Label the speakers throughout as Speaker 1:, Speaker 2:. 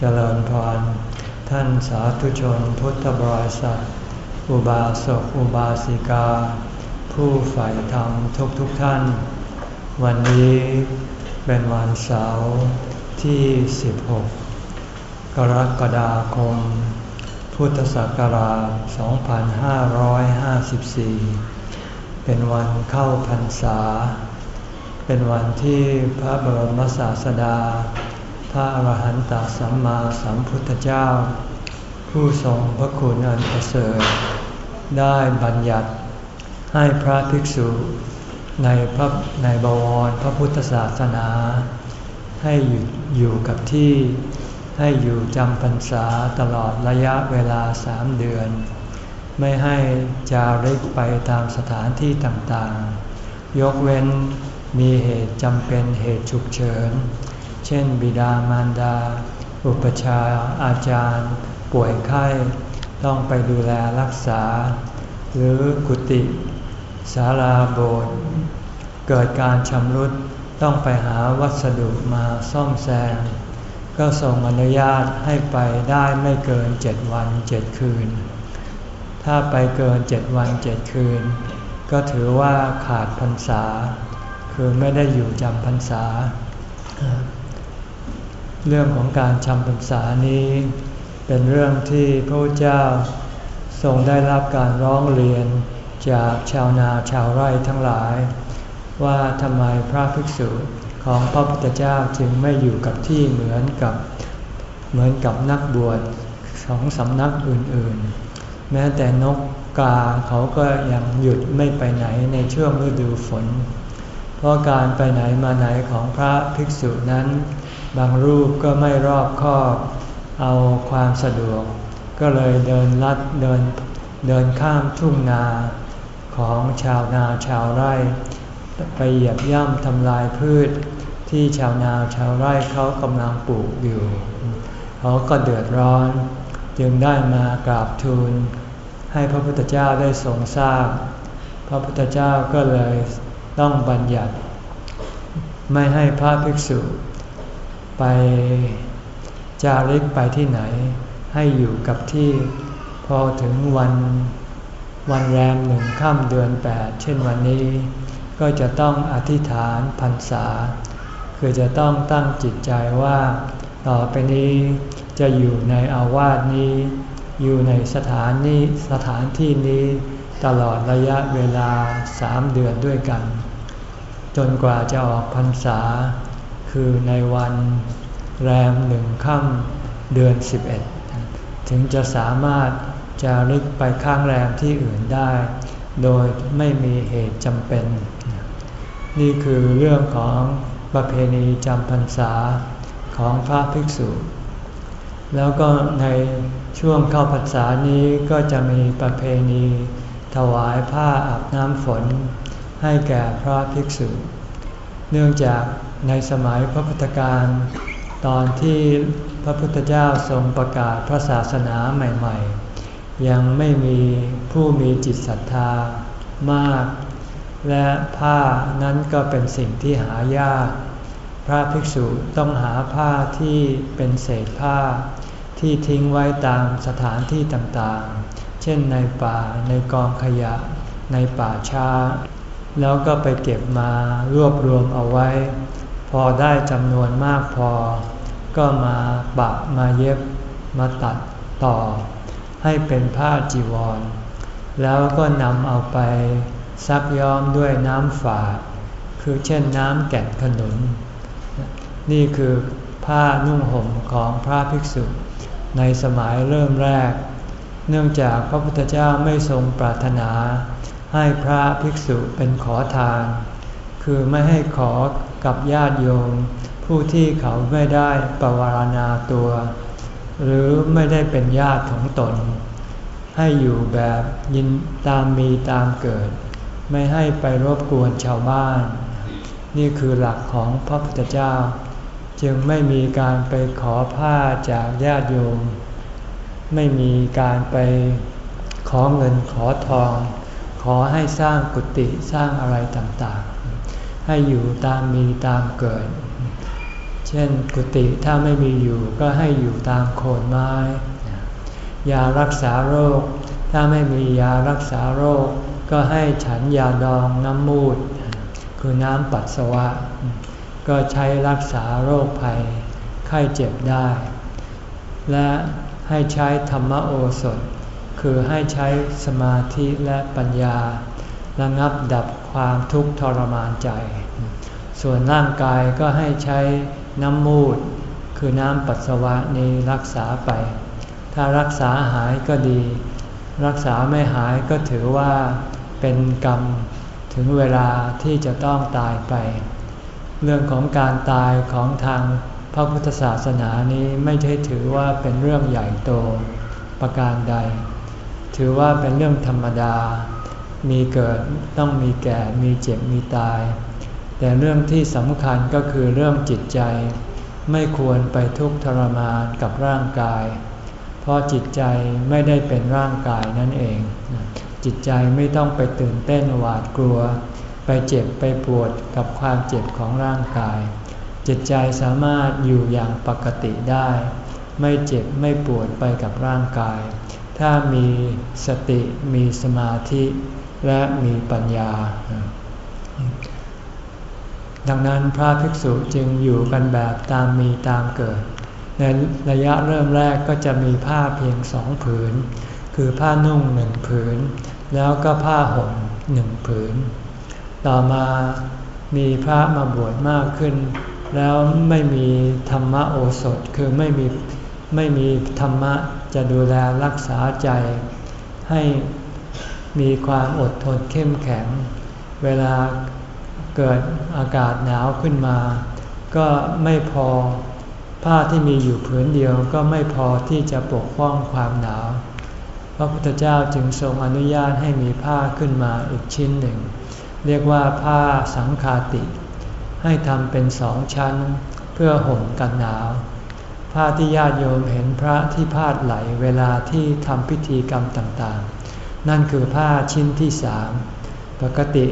Speaker 1: เจริญพร ท่านสาธุชนพุทธบริษัท อุบาสกอุบาสิกา ผู้ใฝ่ธรรมทุกทุกท่าน วันนี้เป็นวันเสาร์ที่ 16 กรกฎาคม พุทธศักราช 2554 เป็นวันเข้าพรรษา เป็นวันที่พระบรมศาสดาพ ระอรหันตสัมมาสัมพุทธเจ้า ผู้ทรงพระคุณอันประเสริฐได้บัญญัติให้พระภิกษุในพระในบวรพระพุทธศาสนา ให้อยู่อยู่กับที่ให้อยู่จำพรรษาตลอดระยะเวลาสามเดือน ไม่ให้จาริกไปตามสถานที่ต่างๆ ยกเว้นมีเหตุจำเป็นเหตุฉุกเฉิน เช่น บิดามารดา อุปชาอาจารย์ ป่วยไข้ต้องไปดูแลรักษา หรือกุฏิศาลาโบสถ์เกิดการชำรุดต้องไปหาวัสดุมาซ่อมแซมก็ทรงอนุญาตให้ไปได้ไม่เกินเจ็ดวันเจ็ดคืน ถ้าไปเกินเจ็ดวันเจ็ดคืน ก็ถือว่าขาดพรรษา คือไม่ได้อยู่จำพรรษา เรื่องของการชำพรรษานี้ เป็นเรื่องที่พระเจ้าทรงได้รับการร้องเรียนจากชาวนาชาวไร่ทั้งหลาย ว่าทำไมพระภิกษุของพระพุทธเจ้าจึงไม่อยู่กับที่เหมือนกับเหมือนกับนักบวชสองสำนักอื่นๆ แม้แต่นกกาเขาก็ยังหยุดไม่ไปไหนในช่วงฤดูฝน เพราะการไปไหนมาไหนของพระภิกษุนั้น บางรูปก็ไม่รอบคอบเอาความสะดวก ก็เลยเดินลัดเดินเดินข้ามทุ่งนาของชาวนาชาวไร่ ไปเหยียบย่ำทำลายพืชที่ชาวนาชาวไร่เขากำลังปลูกอยู่ เขาก็เดือดร้อน จึงได้มากราบทูล ให้พระพุทธเจ้าได้ทรงทราบ พระพุทธเจ้าก็เลยต้องบัญญัติ ไม่ให้พระภิกษุ ไปจาริกไปที่ไหน ให้อยู่กับที่พอถึงวันวันแรมหนึ่งค่ำเดือนแปดเช่นวันนี้ ก็จะต้องอธิษฐานพรรษา คือจะต้องตั้งจิตใจว่า ต่อไปนี้จะอยู่ในอาวาสนี้ อยู่ในสถานนี้สถานที่นี้ตลอดระยะเวลาสามเดือนด้วยกัน จนกว่าจะออกพรรษา คือในวันแรมหนึ่งค่ำเดือน 11 ถึงจะสามารถจาริกไปข้างแรมที่อื่นได้ โดยไม่มีเหตุจำเป็น นี่คือเรื่องของประเพณีจำพรรษาของพระภิกษุ แล้วก็ในช่วงเข้าพรรษานี้ก็จะมีประเพณีถวายผ้าอาบน้ำฝนให้แก่พระภิกษุ เนื่องจาก ในสมัยพระพุทธการตอนที่พระพุทธเจ้าทรงประกาศพระศาสนาใหม่ๆ ยังไม่มีผู้มีจิตศรัทธามาก และผ้านั้นก็เป็นสิ่งที่หายาก พระภิกษุต้องหาผ้าที่เป็นเศษผ้า ที่ทิ้งไว้ตามสถานที่ต่างๆ เช่นในป่าในกองขยะ ในป่าช้า แล้วก็ไปเก็บมารวบรวมเอาไว้ พอได้จำนวนมากพอ ก็มาปะมาเย็บมาตัดต่อ ให้เป็นผ้าจีวร แล้วก็นำเอาไปซักย้อมด้วยน้ำฝาด คือเช่นน้ำแก่นขนุน นี่คือผ้านุ่งห่มของพระภิกษุ ในสมัยเริ่มแรก เนื่องจากพระพุทธเจ้าไม่ทรงปรารถนา ให้พระภิกษุเป็นขอทาน คือไม่ให้ขอ กับญาติโยม ผู้ที่เขาไม่ได้ปวารณาตัว หรือไม่ได้เป็นญาติของตน ให้อยู่แบบยินตามมีตามเกิด ไม่ให้ไปรบกวนชาวบ้าน นี่คือหลักของพระพุทธเจ้า จึงไม่มีการไปขอผ้าจากญาติโยม ไม่มีการไปขอเงินขอทอง ขอให้สร้างกุฏิสร้างอะไรต่างๆ ให้อยู่ตามมีตามเกิด เช่นกุฏิถ้าไม่มีอยู่ก็ให้อยู่ตามโคนไม้ ยารักษาโรค ถ้าไม่มียารักษาโรค ก็ให้ฉันยาดองน้ำมูด คือน้ำปัสสาวะ ก็ใช้รักษาโรคภัย ไข้เจ็บได้ และให้ใช้ธรรมโอสถ คือให้ใช้สมาธิและปัญญา ระงับดับความทุกข์ทรมานใจ ส่วนร่างกายก็ให้ใช้น้ำมูด คือน้ำปัสสาวะนี้รักษาไป ถ้ารักษาหายก็ดี รักษาไม่หายก็ถือว่าเป็นกรรมถึงเวลาที่จะต้องตายไป เรื่องของการตายของทางพระพุทธศาสนานี้ไม่ใช่ถือว่าเป็นเรื่องใหญ่โตประการใด ถือว่าเป็นเรื่องธรรมดา มีเกิดต้องมีแก่มีเจ็บมีตาย แต่เรื่องที่สำคัญก็คือเรื่องจิตใจ ไม่ควรไปทุกข์ทรมานกับร่างกาย เพราะจิตใจไม่ได้เป็นร่างกายนั่นเอง จิตใจไม่ต้องไปตื่นเต้นหวาดกลัว ไปเจ็บไปปวดกับความเจ็บของร่างกาย จิตใจสามารถอยู่อย่างปกติได้ ไม่เจ็บไม่ปวดไปกับร่างกาย ถ้ามีสติมีสมาธิ และมีปัญญา ดังนั้นพระภิกษุจึงอยู่กันแบบตามมีตามเกิด ในระยะเริ่มแรกก็จะมีผ้าเพียงสองผืน คือผ้านุ่งหนึ่งผืน แล้วก็ผ้าห่มหนึ่งผืน ต่อมามีพระมาบวชมากขึ้น แล้วไม่มีธรรมโอสถคือไม่มีไม่มีธรรมะจะดูแลรักษาใจให้ มีความอดทนเข้มแข็ง เวลาเกิดอากาศหนาวขึ้นมา ก็ไม่พอผ้าที่มีอยู่ผืนเดียวก็ไม่พอที่จะปกป้องความหนาว พระพุทธเจ้าจึงทรงอนุญาตให้มีผ้าขึ้นมาอีกชิ้นหนึ่ง เรียกว่าผ้าสังคาติ ให้ทำเป็นสองชั้นเพื่อห่มกันหนาว ผ้าที่ญาติโยมเห็นพระที่พาดไหลเวลาที่ทำพิธีกรรมต่างๆ นั่นคือผ้าชิ้นที่สามปกติ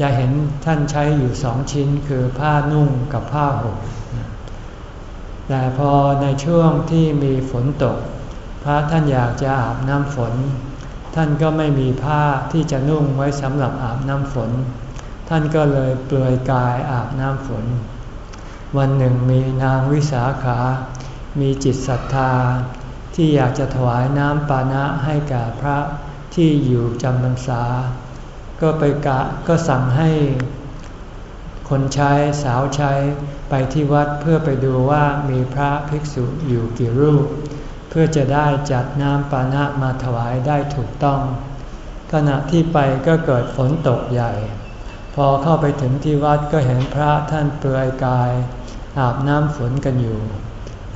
Speaker 1: จะเห็นท่านใช้อยู่สองชิ้นคือผ้านุ่งกับผ้าห่มแต่พอในช่วงที่มีฝนตก พระท่านอยากจะอาบน้ำฝน ท่านก็ไม่มีผ้าที่จะนุ่งไว้สำหรับอาบน้ำฝน ท่านก็เลยเปลือยกายอาบน้ำฝน วันหนึ่งมีนางวิสาขา มีจิตศรัทธา ที่อยากจะถวายน้ำปานะให้แก่พระ ที่อยู่จำพรรษา ก็ไปกะก็สั่งให้คนใช้สาวใช้ไปที่วัดเพื่อไปดูว่ามีพระภิกษุอยู่กี่รูป เพื่อจะได้จัดน้ำปานะมาถวายได้ถูกต้อง ขณะที่ไปก็เกิดฝนตกใหญ่ พอเข้าไปถึงที่วัดก็เห็นพระท่านเปลือยกาย อาบน้ำฝนกันอยู่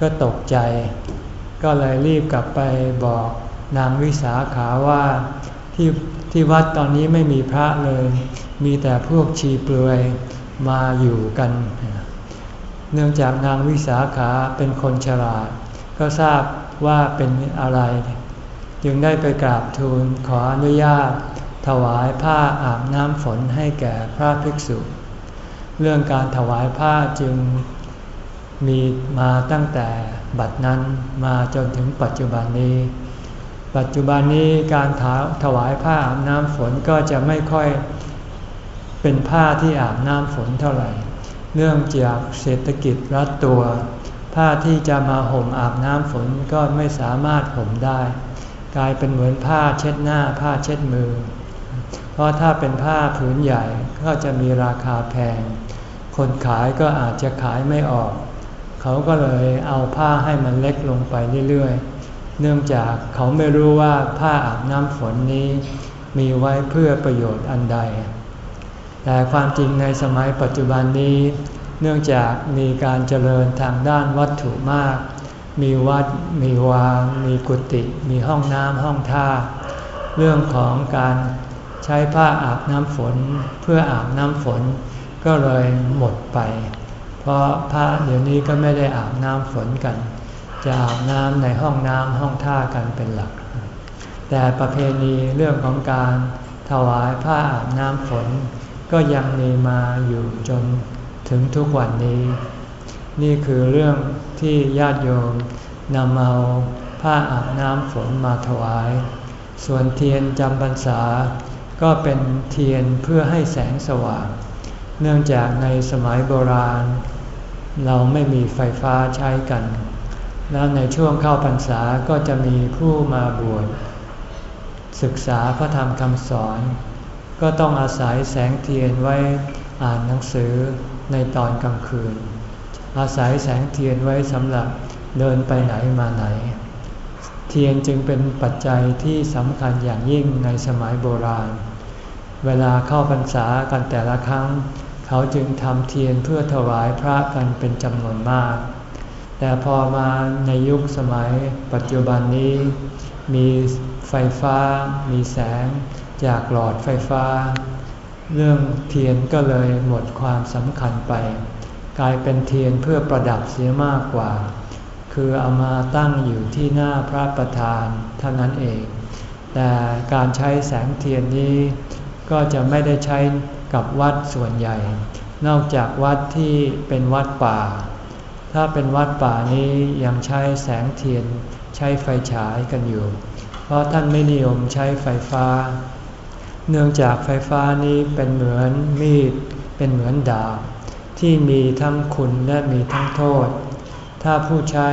Speaker 1: ก็ตกใจ ก็เลยรีบกลับไปบอก นางวิสาขาว่าที่ที่วัดตอนนี้ไม่มีพระเลย มีแต่พวกชีเปลือยมาอยู่กัน เนื่องจากนางวิสาขาเป็นคนฉลาด ก็ทราบว่าเป็นอะไร จึงได้ไปกราบทูลขออนุญาต ถวายผ้าอาบน้ำฝนให้แก่พระภิกษุ เรื่องการถวายผ้าจึงมีมาตั้งแต่บัดนั้นมาจนถึงปัจจุบันนี้ ปัจจุบันนี้การถวายผ้าอาบน้ำฝนก็จะไม่ค่อยเป็นผ้าที่อาบน้ำฝนเท่าไหร่ เนื่องจากเศรษฐกิจรัดตัว ผ้าที่จะมาห่มอาบน้ำฝนก็ไม่สามารถห่มได้ กลายเป็นเหมือนผ้าเช็ดหน้าผ้าเช็ดมือ เพราะถ้าเป็นผ้าผืนใหญ่ก็จะมีราคาแพง คนขายก็อาจจะขายไม่ออก เขาก็เลยเอาผ้าให้มันเล็กลงไปเรื่อยๆ เนื่องจากเขาไม่รู้ว่าผ้าอาบน้ำฝนนี้มีไว้เพื่อประโยชน์อันใด แต่ความจริงในสมัยปัจจุบันนี้ เนื่องจากมีการเจริญทางด้านวัตถุมาก มีวัด มีวามีกุฏิมีห้องน้ำห้องท่า เรื่องของการใช้ผ้าอาบน้ำฝนเพื่ออาบน้ำฝนก็เลยหมดไป เพราะพระเดี๋ยวนี้ก็ไม่ได้อาบน้ำฝนกัน จะอาบน้ำในห้องน้ำห้องท่ากันเป็นหลัก แต่ประเพณีเรื่องของการถวายผ้าอาบน้ำฝน ก็ยังมีมาอยู่จนถึงทุกวันนี้ นี่คือเรื่องที่ญาติโยมนำเอาผ้าอาบน้ำฝนมาถวาย ส่วนเทียนจำพรรษา ก็เป็นเทียนเพื่อให้แสงสว่าง เนื่องจากในสมัยโบราณ เราไม่มีไฟฟ้าใช้กัน แล้วในช่วงเข้าพรรษาก็จะมีผู้มาบวชศึกษาพระธรรมคำสอน ก็ต้องอาศัยแสงเทียนไว้อ่านหนังสือในตอนกลางคืน อาศัยแสงเทียนไว้สำหรับเดินไปไหนมาไหน เทียนจึงเป็นปัจจัยที่สำคัญอย่างยิ่งในสมัยโบราณ เวลาเข้าพรรษากันแต่ละครั้ง เขาจึงทำเทียนเพื่อถวายพระกันเป็นจำนวนมาก แต่พอมาในยุคสมัยปัจจุบันนี้ มีไฟฟ้า มีแสงจากหลอดไฟฟ้า เรื่องเทียนก็เลยหมดความสำคัญไป กลายเป็นเทียนเพื่อประดับเสียมากกว่า คือเอามาตั้งอยู่ที่หน้าพระประธานเท่านั้นเอง แต่การใช้แสงเทียนนี้ ก็จะไม่ได้ใช้กับวัดส่วนใหญ่ นอกจากวัดที่เป็นวัดป่า ถ้าเป็นวัดป่านี้ยังใช้แสงเทียนใช้ไฟฉายกันอยู่ เพราะท่านไม่นิยมใช้ไฟฟ้า เนื่องจากไฟฟ้านี้เป็นเหมือนมีด เป็นเหมือนดาบ ที่มีทั้งคุณและมีทั้งโทษ ถ้าผู้ใช้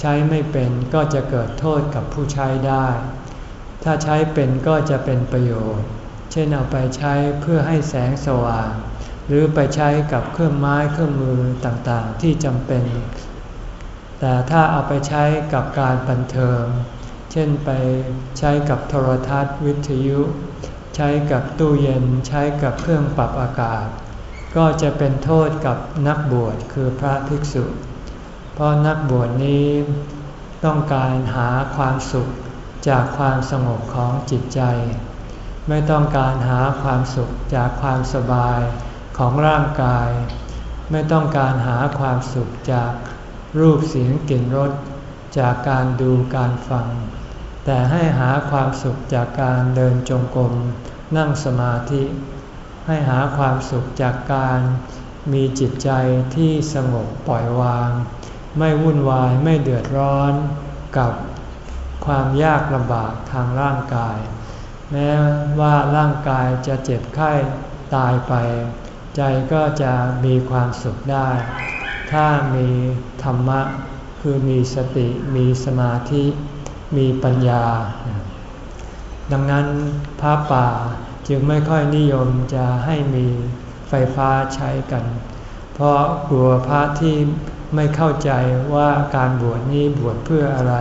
Speaker 1: ใช้ไม่เป็นก็จะเกิดโทษกับผู้ใช้ได้ ถ้าใช้เป็นก็จะเป็นประโยชน์ เช่นเอาไปใช้เพื่อให้แสงสว่าง หรือไปใช้กับเครื่องไม้เครื่องมือต่างๆที่จำเป็น แต่ถ้าเอาไปใช้กับการบันเทิง เช่นไปใช้กับโทรทัศน์ วิทยุ ใช้กับตู้เย็น ใช้กับเครื่องปรับอากาศ ก็จะเป็นโทษกับนักบวชคือพระภิกษุ เพราะนักบวชนี้ต้องการหาความสุขจากความสงบของจิตใจ ไม่ต้องการหาความสุขจากความสบาย ของร่างกาย ไม่ต้องการหาความสุขจากรูปเสียงกลิ่นรสจากการดูการฟัง แต่ให้หาความสุขจากการเดินจงกรมนั่งสมาธิ ให้หาความสุขจากการมีจิตใจที่สงบปล่อยวาง ไม่วุ่นวายไม่เดือดร้อนกับความยากลำบากทางร่างกาย แม้ว่าร่างกายจะเจ็บไข้ตายไป ใจก็จะมีความสุขได้ ถ้ามีธรรมะคือมีสติมีสมาธิมีปัญญา ดังนั้นพระป่าจึงไม่ค่อยนิยมจะให้มีไฟฟ้าใช้กัน เพราะกลัวพระที่ไม่เข้าใจว่าการบวชนี้บวชเพื่ออะไร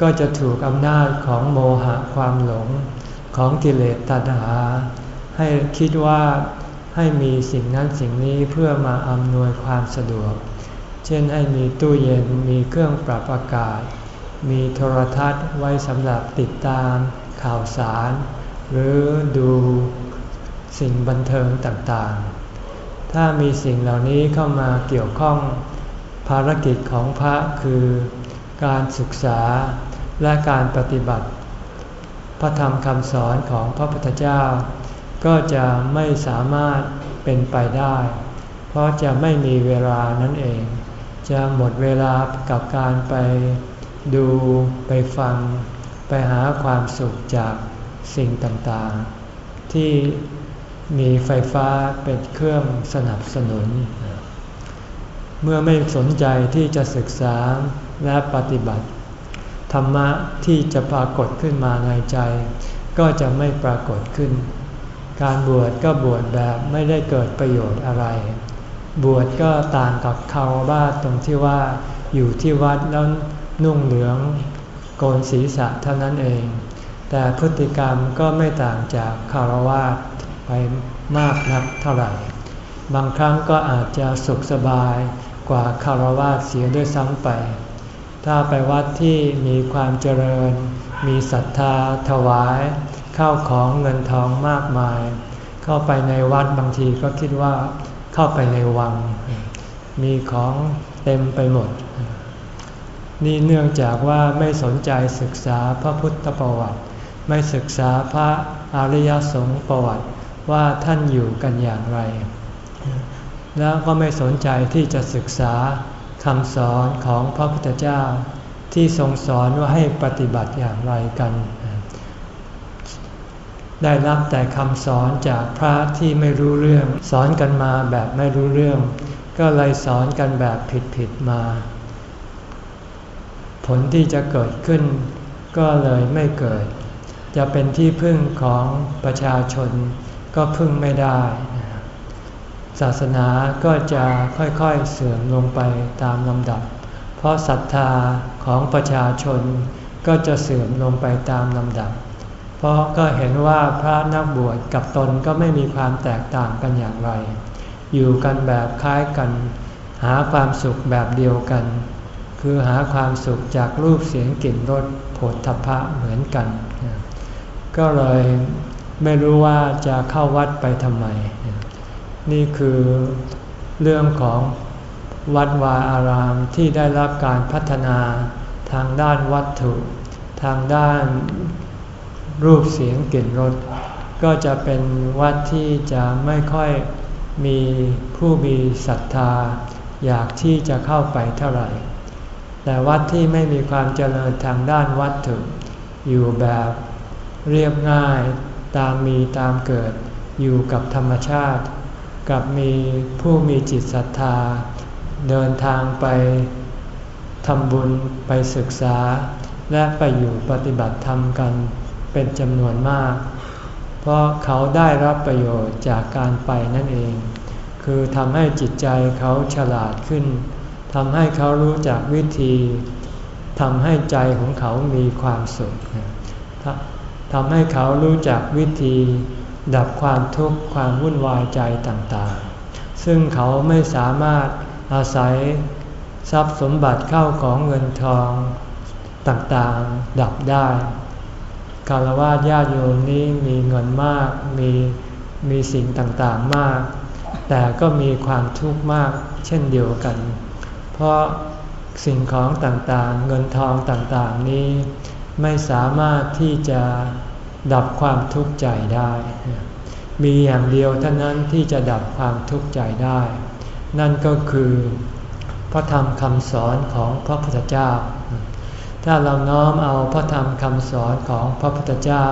Speaker 1: ก็จะถูกอำนาจของโมหะความหลงของกิเลสตัณหา ให้คิดว่า ให้มีสิ่งนั้นสิ่งนี้เพื่อมาอำนวยความสะดวก เช่นให้มีตู้เย็นมีเครื่องปรับอากาศ มีโทรทัศน์ไว้สำหรับติดตาม ข่าวสาร หรือดูสิ่งบันเทิงต่างๆ ถ้ามีสิ่งเหล่านี้เข้ามาเกี่ยวข้องภารกิจของพระคือ การศึกษาและการปฏิบัติ พระธรรมคำสอนของพระพุทธเจ้า ก็จะไม่สามารถเป็นไปได้ เพราะจะไม่มีเวลานั่นเอง จะหมดเวลากับการไปดูไปฟัง ไปหาความสุขจากสิ่งต่างๆ ที่มีไฟฟ้าเป็นเครื่องสนับสนุน เมื่อไม่สนใจที่จะศึกษาและปฏิบัติ ธรรมะที่จะปรากฏขึ้นมาในใจ ก็จะไม่ปรากฏขึ้น การบวชก็บวชแบบไม่ได้เกิดประโยชน์อะไร บวชก็ต่างกับคารวะตรงที่ว่าอยู่ที่วัดแล้วนุ่งเหลืองโกนศีรษะเท่านั้นเอง แต่พฤติกรรมก็ไม่ต่างจากคารวะไปมากนักเท่าไหร่ บางครั้งก็อาจจะสุขสบายกว่าคารวะเสียด้วยซ้ำไป ถ้าไปวัดที่มีความเจริญ มีศรัทธาถวาย ข้าวของเงินทองมากมาย เข้าไปในวัดบางทีก็คิดว่าเข้าไปในวัง มีของเต็มไปหมด นี่เนื่องจากว่าไม่สนใจศึกษาพระพุทธประวัติ ไม่ศึกษาพระอริยสงฆ์ประวัติว่าท่านอยู่กันอย่างไร แล้วก็ไม่สนใจที่จะศึกษาคำสอนของพระพุทธเจ้า ที่ทรงสอนว่าให้ปฏิบัติอย่างไรกัน ได้รับแต่คำสอนจากพระที่ไม่รู้เรื่อง สอนกันมาแบบไม่รู้เรื่อง ก็เลยสอนกันแบบผิดๆมา ผลที่จะเกิดขึ้น ก็เลยไม่เกิด จะเป็นที่พึ่งของประชาชน ก็พึ่งไม่ได้ ศาสนาก็จะค่อยๆเสื่อมลงไปตามลำดับ เพราะศรัทธาของประชาชนก็จะเสื่อมลงไปตามลำดับ เพราะก็เห็นว่าพระนักบวชกับตนก็ไม่มีความแตกต่างกันอย่างไร อยู่กันแบบคล้ายกัน หาความสุขแบบเดียวกัน คือหาความสุขจากรูปเสียงกลิ่นรสโผฏฐัพพะเหมือนกัน ก็เลยไม่รู้ว่าจะเข้าวัดไปทำไม นี่คือเรื่องของวัดวาอารามที่ได้รับการพัฒนาทางด้านวัตถุ ทางด้าน รูปเสียงกลิ่นรสก็จะเป็นวัดที่จะไม่ค่อยมีผู้มีศรัทธา อยากที่จะเข้าไปเท่าไหร่ แต่วัดที่ไม่มีความเจริญทางด้านวัตถุ อยู่แบบเรียบง่ายตามมีตามเกิดอยู่กับธรรมชาติ กับมีผู้มีจิตศรัทธา เดินทางไปทำบุญไปศึกษา และไปอยู่ปฏิบัติธรรมกัน เป็นจำนวนมาก เพราะเขาได้รับประโยชน์จากการไปนั่นเอง คือทำให้จิตใจเขาฉลาดขึ้นทำให้เขารู้จักวิธีทำให้ใจของเขามีความสุขทำให้เขารู้จักวิธี ดับความทุกข์ความวุ่นวายใจต่างๆ ซึ่งเขาไม่สามารถอาศัยทรัพย์สมบัติเข้าของเงินทองต่างๆ ดับได้ คารวะญาติโยมนี้มีเงินมาก มีมีสิ่งต่างๆมาก แต่ก็มีความทุกข์มากเช่นเดียวกัน เพราะสิ่งของต่างๆ เงินทองต่างๆนี้ ไม่สามารถที่จะดับความทุกข์ใจได้ มีอย่างเดียวเท่านั้นที่จะดับความทุกข์ใจได้ นั่นก็คือ พระธรรมคำสอนของพระพุทธเจ้า ถ้าเราน้อมเอาพระธรรมคำสอนของพระพุทธเจ้า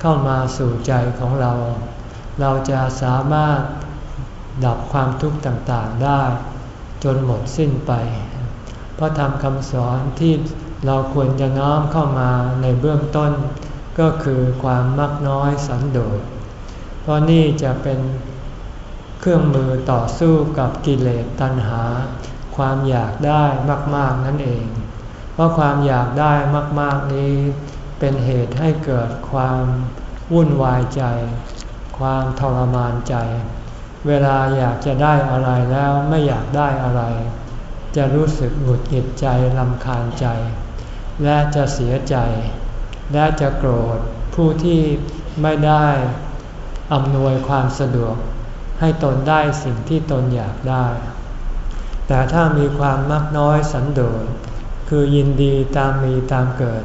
Speaker 1: เข้ามาสู่ใจของเรา เราจะสามารถดับความทุกข์ต่างๆได้ จนหมดสิ้นไป พระธรรมคำสอนที่เราควรจะน้อมเข้ามาในเบื้องต้น ก็คือความมักน้อยสันโดษ เพราะนี่จะเป็นเครื่องมือต่อสู้กับกิเลสตัณหา ความอยากได้มาก ๆนั่นเอง เพราะความอยากได้มาก ๆนี้ เป็นเหตุให้เกิดความวุ่นวายใจ ความทรมานใจ เวลาอยากจะได้อะไรแล้วไม่อยากได้อะไร จะรู้สึกหงุดหงิดใจลำคาญใจ และจะเสียใจ และจะโกรธผู้ที่ไม่ได้อำนวยความสะดวกให้ตนได้สิ่งที่ตนอยากได้ แต่ถ้ามีความมักน้อยสันโดษ คือยินดีตามมีตามเกิด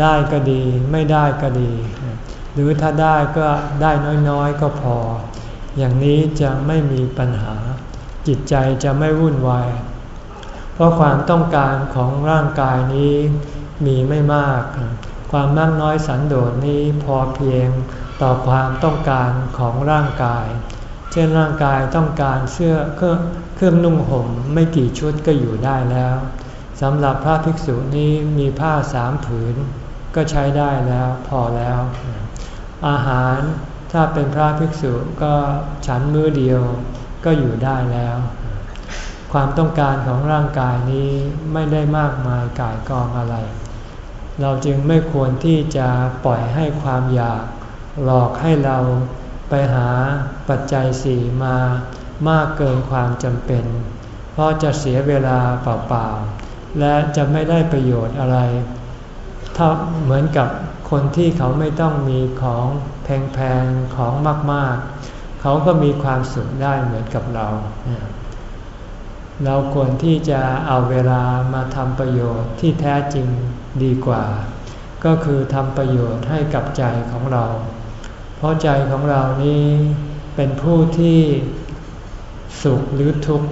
Speaker 1: ได้ก็ดีไม่ได้ก็ดี หรือถ้าได้ก็ได้น้อยๆก็พอ อย่างนี้จะไม่มีปัญหา จิตใจจะไม่วุ่นวาย เพราะความต้องการของร่างกายนี้มีไม่มาก ความมากน้อยสันโดษนี้พอเพียงต่อความต้องการของร่างกาย เช่นร่างกายต้องการเสื้อเครื่องเครื่องนุ่งห่มไม่กี่ชุดก็อยู่ได้แล้ว สำหรับพระภิกษุนี้มีผ้าสามผืน ก็ใช้ได้แล้วพอแล้ว อาหารถ้าเป็นพระภิกษุก็ฉันมื้อเดียวก็อยู่ได้แล้ว ความต้องการของร่างกายนี้ไม่ได้มากมายกายกองอะไร เราจึงไม่ควรที่จะปล่อยให้ความอยากหลอกให้เราไปหาปัจจัยสี่มามากเกินความจำเป็น เพราะจะเสียเวลาเปล่าๆ และจะไม่ได้ประโยชน์อะไร ถ้าเหมือนกับคนที่เขาไม่ต้องมีของแพงๆ ของมากๆ เขาก็มีความสุขได้เหมือนกับเรา เราควรที่จะเอาเวลามาทำประโยชน์ที่แท้จริงดีกว่า ก็คือทำประโยชน์ให้กับใจของเรา เพราะใจของเรานี้เป็นผู้ที่สุขหรือทุกข์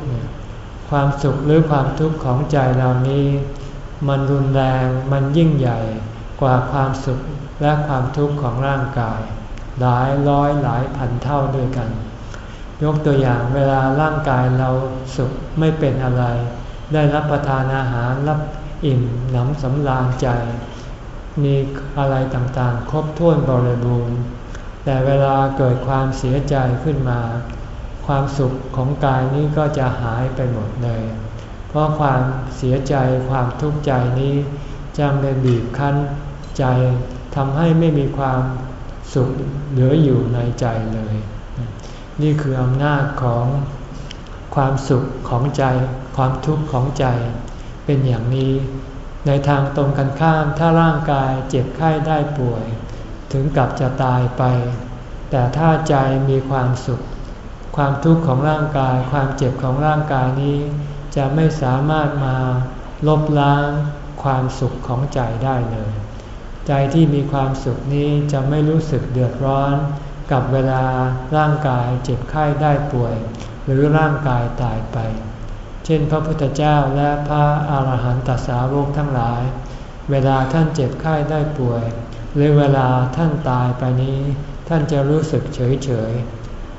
Speaker 1: ความสุขหรือความทุกข์ของใจเหล่านี้ มันรุนแรงมันยิ่งใหญ่กว่าความสุขและความทุกข์ของร่างกาย หลายร้อยหลายพันเท่าด้วยกัน ยกตัวอย่างเวลาร่างกายเราสุขไม่เป็นอะไร ได้รับประทานอาหารรับอิ่มหนำสำราญใจ มีอะไรต่างๆ ครบถ้วนบริบูรณ์ แต่เวลาเกิดความเสียใจขึ้นมา ความสุขของกายนี้ก็จะหายไปหมดเลย เพราะความเสียใจความทุกข์ใจนี้จะไปบีบคั้นใจทำให้ไม่มีความสุขเหลืออยู่ในใจเลย นี่คืออำนาจของความสุขของใจ ความทุกข์ของใจ เป็นอย่างนี้ ในทางตรงกันข้ามถ้าร่างกายเจ็บไข้ได้ป่วย ถึงกับจะตายไป แต่ถ้าใจมีความสุข ความทุกข์ของร่างกาย ความเจ็บของร่างกายนี้ จะไม่สามารถมาลบล้างความสุขของใจได้เลย ใจที่มีความสุขนี้จะไม่รู้สึกเดือดร้อน กับเวลาร่างกายเจ็บไข้ได้ป่วย หรือร่างกายตายไป เช่นพระพุทธเจ้าและพระอาหารหันตสาวกทั้งหลาย เวลาท่านเจ็บไข้ได้ป่วย หรือเวลาท่านตายไปนี้ ท่านจะรู้สึกเฉยเฉย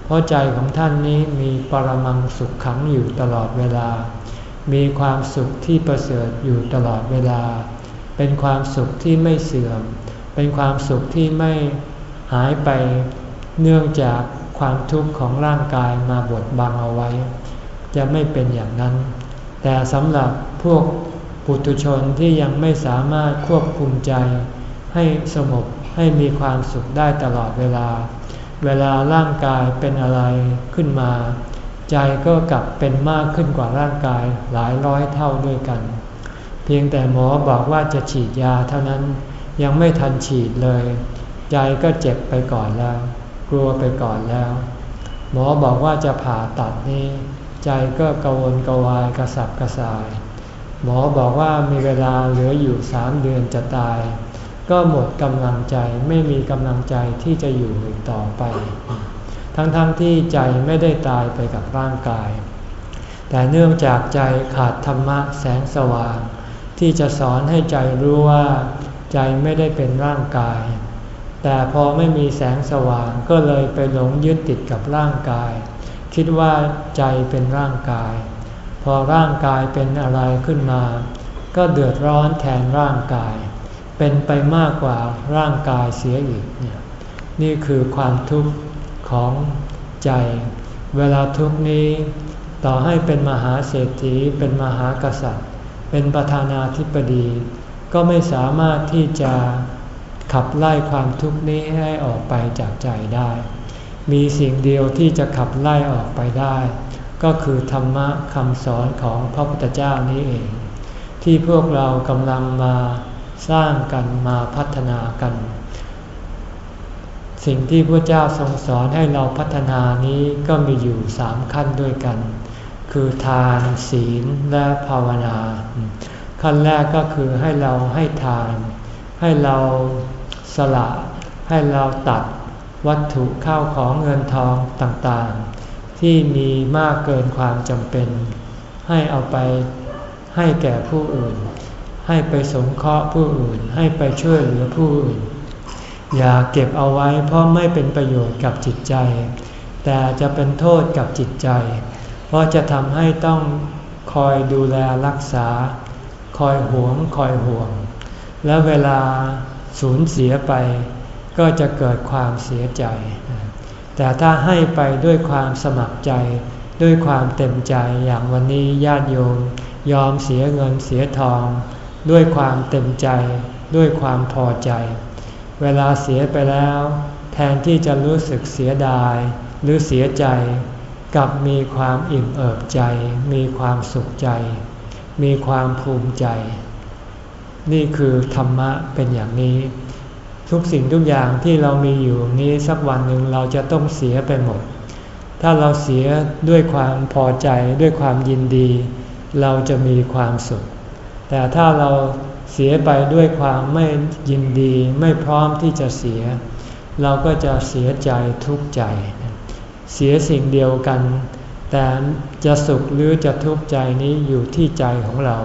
Speaker 1: เพราะใจของท่านนี้มีปรมังสุขขังอยู่ตลอดเวลา มีความสุขที่ประเสริฐอยู่ตลอดเวลา เป็นความสุขที่ไม่เสื่อม เป็นความสุขที่ไม่หายไปเนื่องจากความทุกข์ของร่างกายมาบดบังเอาไว้ จะไม่เป็นอย่างนั้น แต่สำหรับพวกปุถุชนที่ยังไม่สามารถควบคุมใจ ให้สงบให้มีความสุขได้ตลอดเวลา เวลาร่างกายเป็นอะไรขึ้นมา ใจก็กลับเป็นมากขึ้นกว่าร่างกายหลายร้อยเท่าด้วยกัน เพียงแต่หมอบอกว่าจะฉีดยาเท่านั้นยังไม่ทันฉีดเลย ใจก็เจ็บไปก่อนแล้ว กลัวไปก่อนแล้ว หมอบอกว่าจะผ่าตัดนี้ ใจก็กระวนกวายกระสับกระส่าย หมอบอกว่ามีเวลาเหลืออยู่สามเดือนจะตาย ก็หมดกำลังใจไม่มีกำลังใจที่จะอยู่อีกต่อไป ทั้งๆทที่ใจไม่ได้ตายไปกับร่างกาย แต่เนื่องจากใจขาดธรรมะแสงสว่าง ที่จะสอนให้ใจรู้ว่า ใจไม่ได้เป็นร่างกาย แต่พอไม่มีแสงสว่างก็เลยไปหลงยึดติดกับร่างกาย คิดว่าใจเป็นร่างกาย พอร่างกายเป็นอะไรขึ้นมา ก็เดือดร้อนแทนร่างกาย เป็นไปมากกว่าร่างกายเสียอีกเนี่ยนี่คือความทุกข์ของใจ เวลาทุกนี้ ต่อให้เป็นมหาเศรษฐี เป็นมหากษัตริย์ เป็นประธานาธิบดี ก็ไม่สามารถที่จะขับไล่ความทุกข์นี้ให้ออกไปจากใจได้ มีสิ่งเดียวที่จะขับไล่ออกไปได้ ก็คือธรรมะคำสอนของพระพุทธเจ้านี้เอง ที่พวกเรากำลังมา สร้างกันมาพัฒนากัน สิ่งที่พระเจ้าทรงสอนให้เราพัฒนานี้ก็มีอยู่สามขั้นด้วยกัน คือทานศีลและภาวนา ขั้นแรกก็คือให้เราให้ทาน ให้เราสละ ให้เราตัดวัตถุข้าวของเงินทองต่างๆ ที่มีมากเกินความจำเป็น ให้เอาไปให้แก่ผู้อื่น ให้ไปสงเคราะห์ผู้อื่น ให้ไปช่วยเหลือผู้อื่น อย่าเก็บเอาไว้เพราะไม่เป็นประโยชน์กับจิตใจ แต่จะเป็นโทษกับจิตใจ เพราะจะทำให้ต้องคอยดูแลรักษา คอยหวง คอยห่วง และเวลาสูญเสียไป ก็จะเกิดความเสียใจ แต่ถ้าให้ไปด้วยความสมัครใจ ด้วยความเต็มใจอย่างวันนี้ญาติโยมยอมเสียเงินเสียทอง ด้วยความเต็มใจ ด้วยความพอใจ เวลาเสียไปแล้ว แทนที่จะรู้สึกเสียดาย หรือเสียใจกับมีความอิ่มเอิบใจ มีความสุขใจ มีความภูมิใจ นี่คือธรรมะเป็นอย่างนี้ ทุกสิ่งทุกอย่างที่เรามีอยู่นี้สักวันหนึ่งเราจะต้องเสียไปหมด ถ้าเราเสียด้วยความพอใจด้วยความยินดี เราจะมีความสุข แต่ถ้าเราเสียไปด้วยความไม่ยินดีไม่พร้อมที่จะเสีย เราก็จะเสียใจทุกข์ใจ เสียสิ่งเดียวกัน แต่จะสุขหรือจะทุกข์ใจนี้อยู่ที่ใจของเรา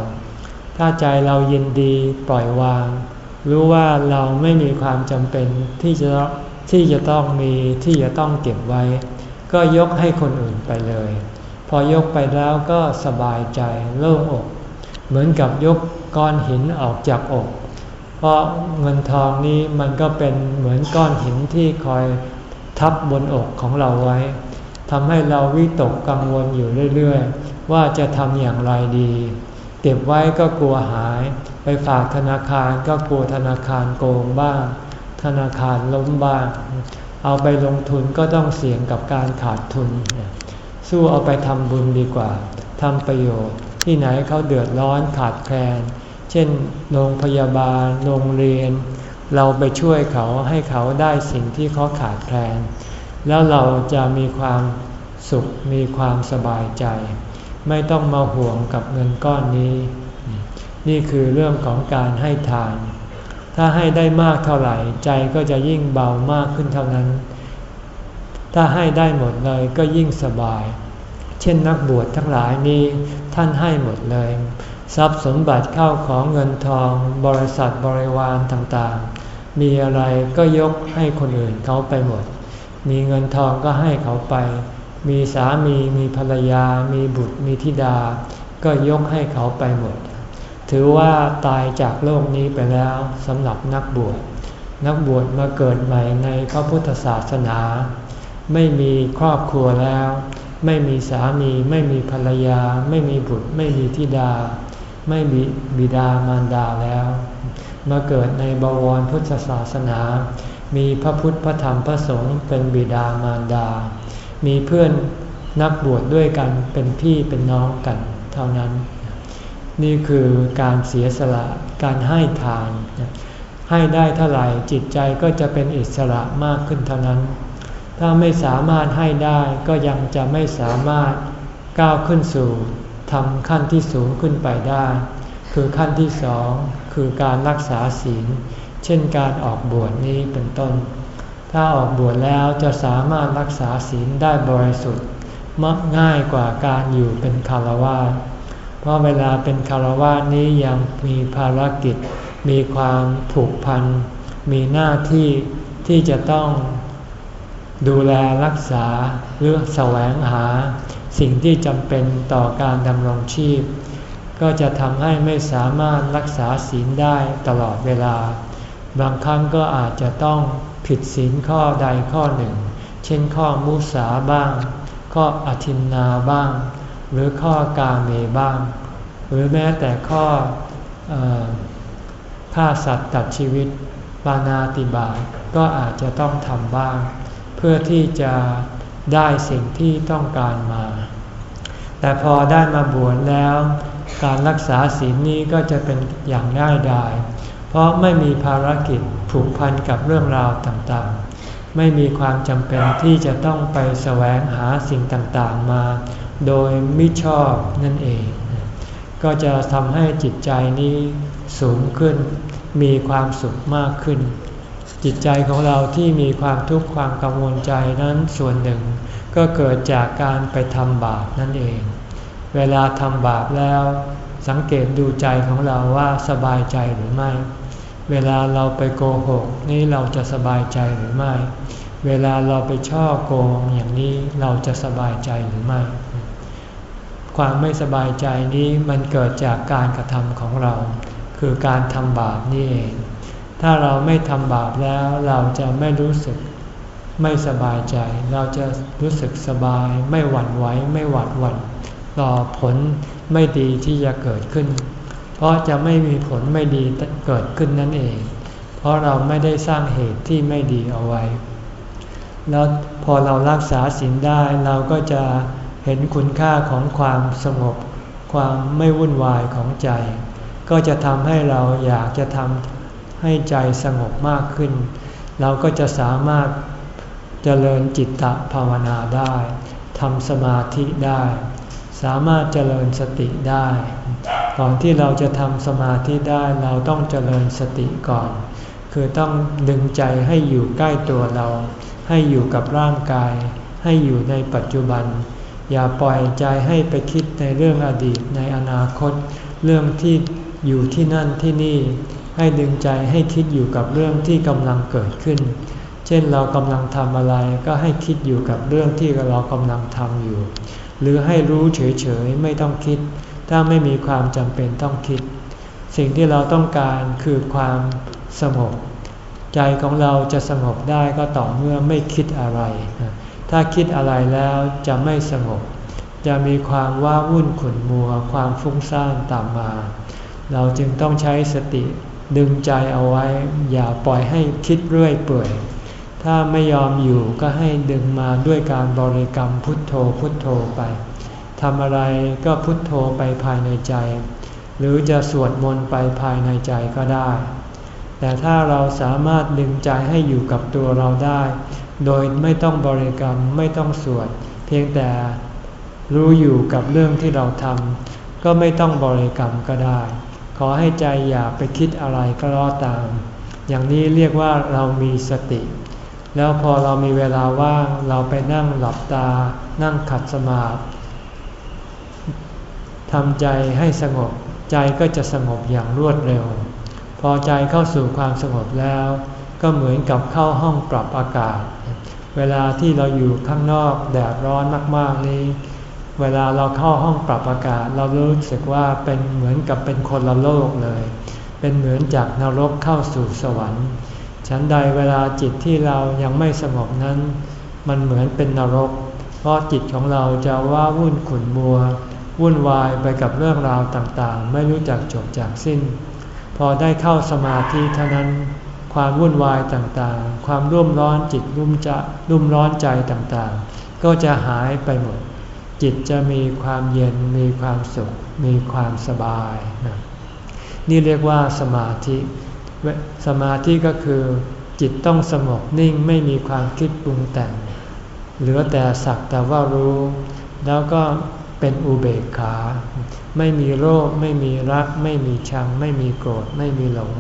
Speaker 1: ถ้าใจเรายินดีปล่อยวาง รู้ว่าเราไม่มีความจำเป็นที่จะที่จะต้องมีที่จะต้องเก็บไว้ ก็ยกให้คนอื่นไปเลย พอยกไปแล้วก็สบายใจโล่งอก เหมือนกับยกก้อนหินออกจากอก เพราะเงินทองนี้มันก็เป็นเหมือนก้อนหินที่คอยทับบนอกของเราไว้ทำให้เราวิตกกังวลอยู่เรื่อยๆ ว่าจะทำอย่างไรดี เก็บไว้ก็กลัวหาย ไปฝากธนาคารก็กลัวธนาคารโกงบ้าง ธนาคารล้มบ้าง เอาไปลงทุนก็ต้องเสี่ยงกับการขาดทุน สู้เอาไปทำบุญดีกว่าทำประโยชน์ ที่ไหนเขาเดือดร้อนขาดแคลน เช่น โรงพยาบาล โรงเรียน เราไปช่วยเขาให้เขาได้สิ่งที่เขาขาดแคลน แล้วเราจะมีความสุข มีความสบายใจ ไม่ต้องมาห่วงกับเงินก้อนนี้ นี่คือเรื่องของการให้ทาน ถ้าให้ได้มากเท่าไหร่ใจก็จะยิ่งเบามากขึ้นเท่านั้น ถ้าให้ได้หมดเลยก็ยิ่งสบาย เช่นนักบวชทั้งหลายนี้ ท่านให้หมดเลย ทรัพย์สมบัติเข้าของเงินทอง บริษัทบริวารต่างๆ มีอะไรก็ยกให้คนอื่นเขาไปหมด มีเงินทองก็ให้เขาไป มีสามีมีภรรยา มีบุตรมีธิดา ก็ยกให้เขาไปหมด ถือว่าตายจากโลกนี้ไปแล้วสำหรับนักบวชนักบวชมาเกิดใหม่ในพระพุทธศาสนา ไม่มีครอบครัวแล้ว ไม่มีสามี ไม่มีภรรยา ไม่มีบุตร ไม่มีธิดา ไม่มีบิดามารดาแล้ว มาเกิดในบวรพุทธศาสนา มีพระพุทธพระธรรมพระสงฆ์เป็นบิดามารดา มีเพื่อนนักบวชดด้วยกันเป็นพี่เป็นน้องกันเท่านั้น นี่คือการเสียสละการให้ทาน ให้ได้เท่าไหร่จิตใจก็จะเป็นอิสระมากขึ้นเท่านั้น ถ้าไม่สามารถให้ได้ก็ยังจะไม่สามารถก้าวขึ้นสู่ทำขั้นที่สูงขึ้นไปได้ คือขั้นที่สองคือการรักษาศีล เช่นการออกบวชนี้เป็นต้น ถ้าออกบวชแล้วจะสามารถรักษาศีลได้บริสุทธิ์มักง่ายกว่าการอยู่เป็นคารวะเพราะเวลาเป็นคารวะนี้ยังมีภารกิจ มีความผูกพัน มีหน้าที่ที่จะต้อง ดูแลรักษาหรือแสวงหา สิ่งที่จำเป็นต่อการดำรงชีพ ก็จะทำให้ไม่สามารถรักษาศีลได้ตลอดเวลา บางครั้งก็อาจจะต้องผิดศีลข้อใดข้อหนึ่ง เช่นข้อมุสาบ้าง ข้ออธินนาบ้าง หรือข้อกาเมบ้าง หรือแม้แต่ข้อฆ่าสัตว์ตัดชีวิตปานาติบาก็อาจจะต้องทำบ้าง เพื่อที่จะได้สิ่งที่ต้องการมา แต่พอได้มาบวชแล้ว การรักษาศีลนี้ก็จะเป็นอย่างง่ายดาย เพราะไม่มีภารกิจผูกพันกับเรื่องราวต่างๆ ไม่มีความจำเป็นที่จะต้องไปแสวงหาสิ่งต่างๆมา โดยมิชอบนั่นเอง ก็จะทำให้จิตใจนี้สูงขึ้น มีความสุขมากขึ้น จิตใจของเราที่มีความทุกข์ความกังวลใจนั้นส่วนหนึ่ง ก็เกิดจากการไปทำบาปนั่นเอง เวลาทำบาปแล้ว สังเกตดูใจของเราว่าสบายใจหรือไม่ เวลาเราไปโกหกนี่เราจะสบายใจหรือไม่ เวลาเราไปช่อโกงอย่างนี้เราจะสบายใจหรือไม่ ความไม่สบายใจนี้มันเกิดจากการกระทำของเรา คือการทำบาปนี่เอง ถ้าเราไม่ทำบาปแล้วเราจะไม่รู้สึกไม่สบายใจ เราจะรู้สึกสบาย ไม่หวั่นไหวไม่หวาดหวั่นต่อผลไม่ดีที่จะเกิดขึ้น เพราะจะไม่มีผลไม่ดีเกิดขึ้นนั่นเอง เพราะเราไม่ได้สร้างเหตุที่ไม่ดีเอาไว้ แล้วพอเรารักษาศีลได้เราก็จะเห็นคุณค่าของความสงบ ความไม่วุ่นวายของใจ ก็จะทำให้เราอยากจะทำ ให้ใจสงบมากขึ้น เราก็จะสามารถเจริญจิตตภาวนาได้ทำสมาธิได้ สามารถเจริญสติได้ ก่อนที่เราจะทำสมาธิได้เราต้องเจริญสติก่อน คือต้องดึงใจให้อยู่ใกล้ตัวเรา ให้อยู่กับร่างกาย ให้อยู่ในปัจจุบัน อย่าปล่อยใจให้ไปคิดในเรื่องอดีตในอนาคต เรื่องที่อยู่ที่นั่นที่นี่ ให้ดึงใจให้คิดอยู่กับเรื่องที่กำลังเกิดขึ้น เช่นเรากำลังทำอะไรก็ให้คิดอยู่กับเรื่องที่เรากำลังทำอยู่ หรือให้รู้เฉยๆไม่ต้องคิด ถ้าไม่มีความจำเป็นต้องคิด สิ่งที่เราต้องการคือความสงบ ใจของเราจะสงบได้ก็ต่อเมื่อไม่คิดอะไร ถ้าคิดอะไรแล้วจะไม่สงบ จะมีความว้าวุ่นขุ่นมัว ความฟุ้งซ่านตามมา เราจึงต้องใช้สติ ดึงใจเอาไว้ อย่าปล่อยให้คิดเรื่อยเปื่อย ถ้าไม่ยอมอยู่ก็ให้ดึงมาด้วยการบริกรรมพุทโธพุทโธไปทำอะไรก็พุทโธไปภายในใจ หรือจะสวดมนต์ไปภายในใจก็ได้ แต่ถ้าเราสามารถดึงใจให้อยู่กับตัวเราได้ โดยไม่ต้องบริกรรมไม่ต้องสวด เพียงแต่รู้อยู่กับเรื่องที่เราทำก็ไม่ต้องบริกรรมก็ได้ ขอให้ใจอย่าไปคิดอะไรก็รอตาม อย่างนี้เรียกว่าเรามีสติ แล้วพอเรามีเวลาว่างเราไปนั่งหลับตา นั่งขัดสมาธิทำใจให้สงบ ใจก็จะสงบอย่างรวดเร็ว พอใจเข้าสู่ความสงบแล้ว ก็เหมือนกับเข้าห้องปรับอากาศ เวลาที่เราอยู่ข้างนอกแดดร้อนมากๆนี้ เวลาเราเข้าห้องปรับอากาศ เรารู้สึกว่าเป็นเหมือนกับเป็นคนละโลกเลย เป็นเหมือนจากนรกเข้าสู่สวรรค์ ฉันใดเวลาจิตที่เรายังไม่สงบนั้น มันเหมือนเป็นนรก เพราะจิตของเราจะว่าวุ่นขุนมัว วุ่นวายไปกับเรื่องราวต่างๆ ไม่รู้จักจบจากสิ้น พอได้เข้าสมาธิเท่านั้น ความวุ่นวายต่างๆ ความรุ่มร้อนจิตรุ่มจะรุ่มร้อนใจต่างๆ ก็จะหายไปหมด จิตจะมีความเย็นมีความสุข มีความสบาย นี่เรียกว่าสมาธิ สมาธิก็คือ จิตต้องสงบนิ่งไม่มีความคิดปรุงแต่ง เหลือแต่สักแต่ว่ารู้ แล้วก็เป็นอุเบกขา ไม่มีโรค ไม่มีรัก ไม่มีชัง ไม่มีโกรธ ไม่มีหลง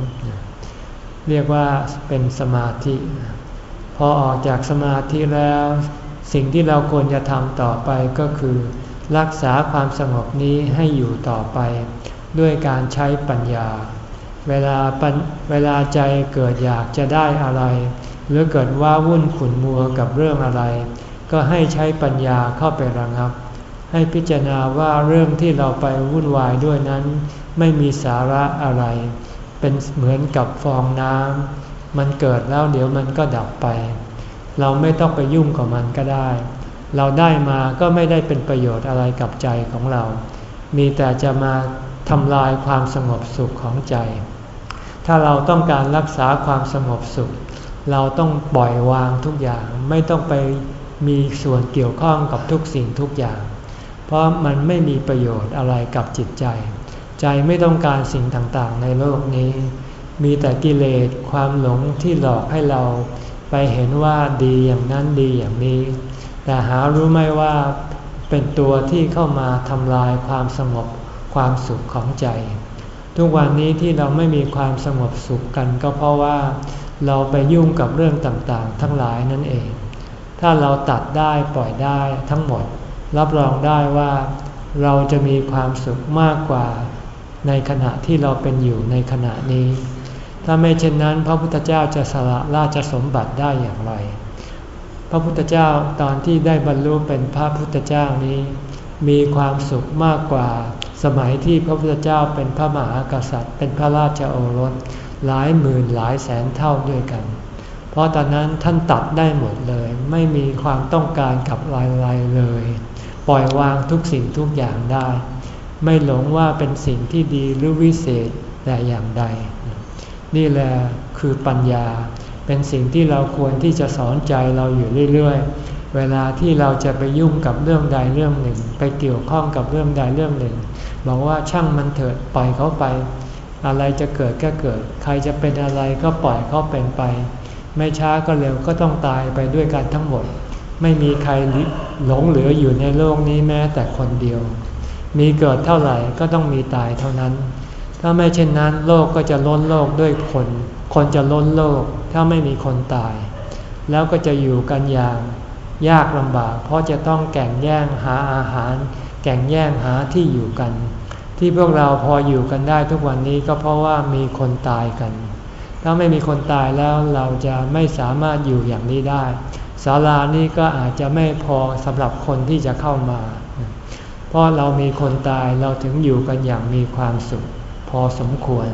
Speaker 1: เรียกว่าเป็นสมาธิ พอออกจากสมาธิแล้ว สิ่งที่เราควรจะทำต่อไปก็คือ รักษาความสงบนี้ให้อยู่ต่อไป ด้วยการใช้ปัญญา เวลาเวลาใจเกิดอยากจะได้อะไร หรือเกิดว่าวุ่นขุนมัวกับเรื่องอะไร ก็ให้ใช้ปัญญาเข้าไประงับ ให้พิจารณาว่าเรื่องที่เราไปวุ่นวายด้วยนั้น ไม่มีสาระอะไร เป็นเหมือนกับฟองน้ำมันเกิดแล้วเดี๋ยวมันก็ดับไป เราไม่ต้องไปยุ่งกับมันก็ได้ เราได้มาก็ไม่ได้เป็นประโยชน์อะไรกับใจของเรา มีแต่จะมาทำลายความสงบสุขของใจ ถ้าเราต้องการรักษาความสงบสุข เราต้องปล่อยวางทุกอย่าง ไม่ต้องไปมีส่วนเกี่ยวข้องกับทุกสิ่งทุกอย่าง เพราะมันไม่มีประโยชน์อะไรกับจิตใจ ใจไม่ต้องการสิ่งต่างๆ ในโลกนี้ มีแต่กิเลสความหลงที่หลอกให้เรา ไปเห็นว่าดีอย่างนั้นดีอย่างนี้ แต่หารู้ไหมว่าเป็นตัวที่เข้ามาทำลายความสงบความสุขของใจ ทุกวันนี้ที่เราไม่มีความสงบสุขกันก็เพราะว่าเราไปยุ่งกับเรื่องต่างๆ ทั้งหลายนั่นเอง ถ้าเราตัดได้ปล่อยได้ทั้งหมด รับรองได้ว่าเราจะมีความสุขมากกว่าในขณะที่เราเป็นอยู่ในขณะนี้ ถ้าไม่เช่นนั้น พระพุทธเจ้าจะสละราชสมบัติได้อย่างไร พระพุทธเจ้าตอนที่ได้บรรลุเป็นพระพุทธเจ้านี้ มีความสุขมากกว่า สมัยที่พระพุทธเจ้าเป็นพระมหากษัตริย์ เป็นพระราชโอรสหลายหมื่นหลายแสนเท่าด้วยกัน เพราะตอนนั้นท่านตัดได้หมดเลย ไม่มีความต้องการกับอะไรเลย ปล่อยวางทุกสิ่งทุกอย่างได้ ไม่หลงว่าเป็นสิ่งที่ดีหรือวิเศษแต่อย่างใด นี่แหละคือปัญญา เป็นสิ่งที่เราควรที่จะสอนใจเราอยู่เรื่อยๆ เวลาที่เราจะไปยุ่งกับเรื่องใดเรื่องหนึ่ง ไปเกี่ยวข้องกับเรื่องใดเรื่องหนึ่ง บอกว่าช่างมันเถิดปล่อยเขาไป อะไรจะเกิดก็เกิด ใครจะเป็นอะไรก็ปล่อยเขาเป็นไป ไม่ช้าก็เร็วก็ต้องตายไปด้วยกันทั้งหมด ไม่มีใครหลงเหลืออยู่ในโลกนี้แม้แต่คนเดียว มีเกิดเท่าไหร่ก็ต้องมีตายเท่านั้น ถ้าไม่เช่นนั้นโลกก็จะล้นโลกด้วยคน คนจะล้นโลกถ้าไม่มีคนตาย แล้วก็จะอยู่กันอย่างยากลำบาก เพราะจะต้องแก่งแย่งหาอาหาร แก่งแย่งหาที่อยู่กัน ที่พวกเราพออยู่กันได้ทุกวันนี้ก็เพราะว่ามีคนตายกัน ถ้าไม่มีคนตายแล้วเราจะไม่สามารถอยู่อย่างนี้ได้ศาลานี้ก็อาจจะไม่พอสำหรับคนที่จะเข้ามา เพราะเรามีคนตายเราถึงอยู่กันอย่างมีความสุข อสมควร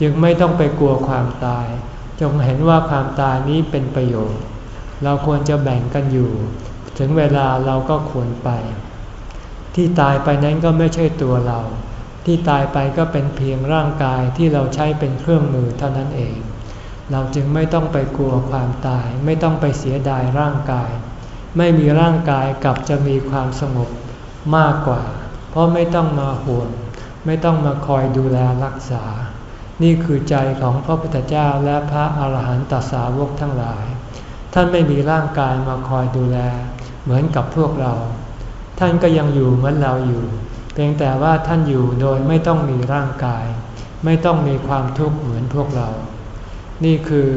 Speaker 1: จึงไม่ต้องไปกลัวความตาย จงเห็นว่าความตายนี้เป็นประโยชน์ เราควรจะแบ่งกันอยู่ ถึงเวลาเราก็ควรไป ที่ตายไปนั้นก็ไม่ใช่ตัวเรา ที่ตายไปก็เป็นเพียงร่างกายที่เราใช้เป็นเครื่องมือเท่านั้นเอง เราจึงไม่ต้องไปกลัวความตาย ไม่ต้องไปเสียดายร่างกาย ไม่มีร่างกายกลับจะมีความสงบมากกว่า เพราะไม่ต้องมาห่วง ไม่ต้องมาคอยดูแลรักษา นี่คือใจของพระพุทธเจ้าและพระอาหารหันตสาวกทั้งหลาย ท่านไม่มีร่างกายมาคอยดูแล เหมือนกับพวกเรา ท่านก็ยังอยู่เหมือนเราอยู่ เพียงแต่ว่าท่านอยู่โดยไม่ต้องมีร่างกาย ไม่ต้องมีความทุกข์เหมือนพวกเรา นี่คือ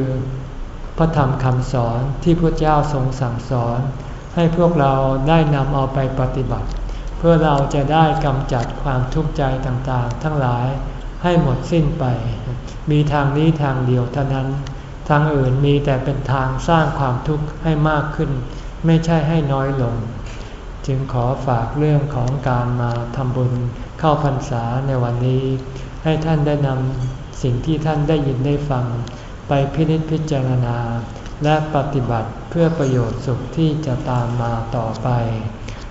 Speaker 1: พระธรรมคำสอนที่พระเจ้าทรงสั่งสอน ให้พวกเราได้นำเอาไปปฏิบัติ เพื่อเราจะได้กำจัดความทุกข์ใจต่างๆ ทั้งหลายให้หมดสิ้นไป มีทางนี้ทางเดียวเท่านั้น ทางอื่นมีแต่เป็นทางสร้างความทุกข์ให้มากขึ้น ไม่ใช่ให้น้อยลง จึงขอฝากเรื่องของการมาทำบุญเข้าพรรษาในวันนี้ ให้ท่านได้นำสิ่งที่ท่านได้ยินได้ฟัง ไปพินิจพิจารณา และปฏิบัติเพื่อประโยชน์สุขที่จะตามมาต่อไป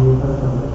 Speaker 1: นี้ก็ทำ